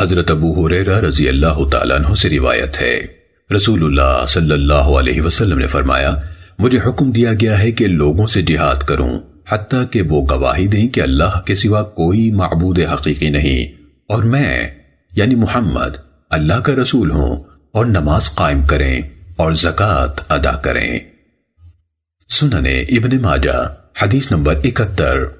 حضرت ابو حریرہ رضی اللہ تعالیٰ عنہ سے روایت ہے۔ رسول اللہ صلی اللہ علیہ وسلم نے فرمایا، مجھے حکم دیا گیا ہے کہ لوگوں سے جہاد کروں، حتیٰ کہ وہ گواہی دیں کہ اللہ کے سوا کوئی معبود حقیقی نہیں۔ اور میں یعنی محمد، اللہ کا رسول ہوں اور نماز قائم کریں اور زکوٰۃ ادا کریں۔ سننے ابن ماجہ، حدیث نمبر اکہتر۔